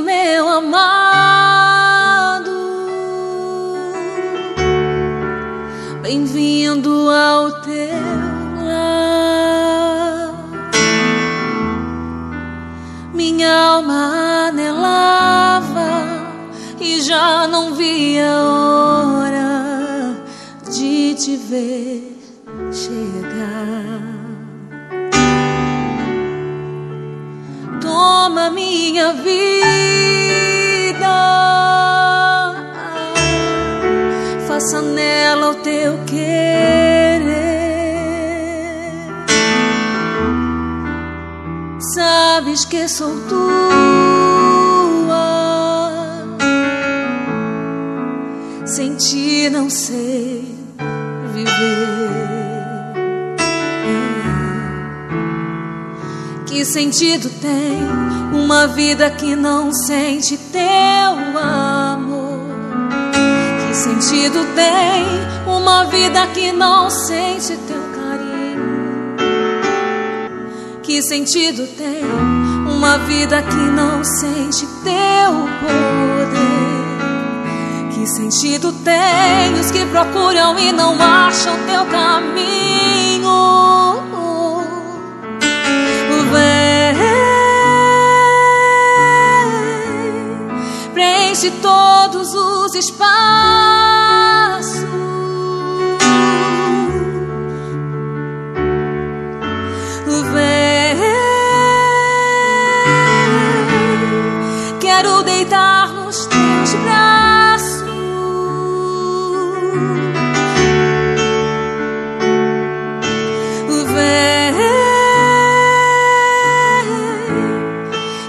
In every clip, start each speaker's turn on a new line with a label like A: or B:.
A: meu amado. Bem-vindo ao teu lar, minha alma anelava e já não via a hora de te ver. Toma minha vida, faça nela o teu querer. Sabes que sou tua, sem ti não sei que sentido tem uma vida que não sente teu amor? Que sentido tem uma vida que não sente teu carinho? Que sentido tem uma vida que não sente teu poder? Que sentido tem os que procuram e não acham teu caminho? Preenche todos os espaços. Vem, quero deitar nos teus braços. Vem,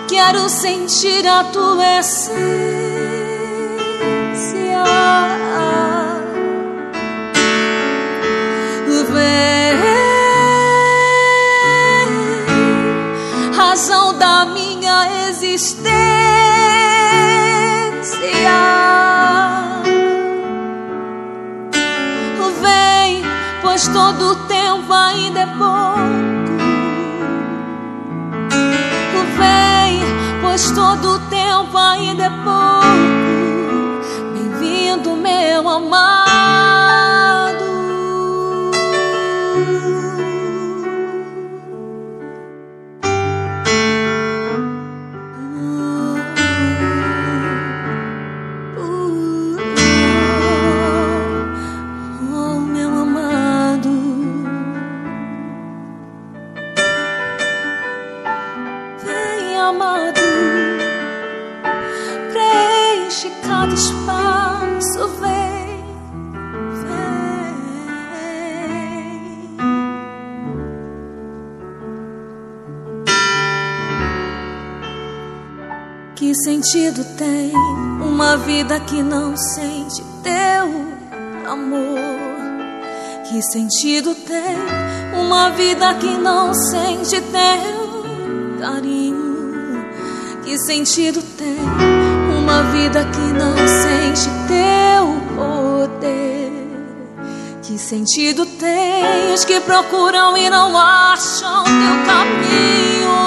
A: quero sentir a tua essência. Existência. Vem, pois todo o tempo ainda é pouco. Vem, pois todo o tempo ainda é pouco. Bem-vindo, meu amado. Preenche cada espaço, vem. Que sentido tem uma vida que não sente teu amor? Que sentido tem uma vida que não sente teu carinho? Que sentido tem uma vida que não sente teu poder? Que sentido tem os que procuram e não acham teu caminho?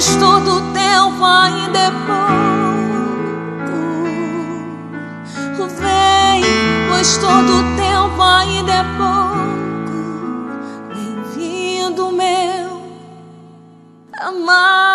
A: pois todo tempo ainda é pouco. Vem, pois todo tempo ainda é pouco. Bem-vindo, meu amado.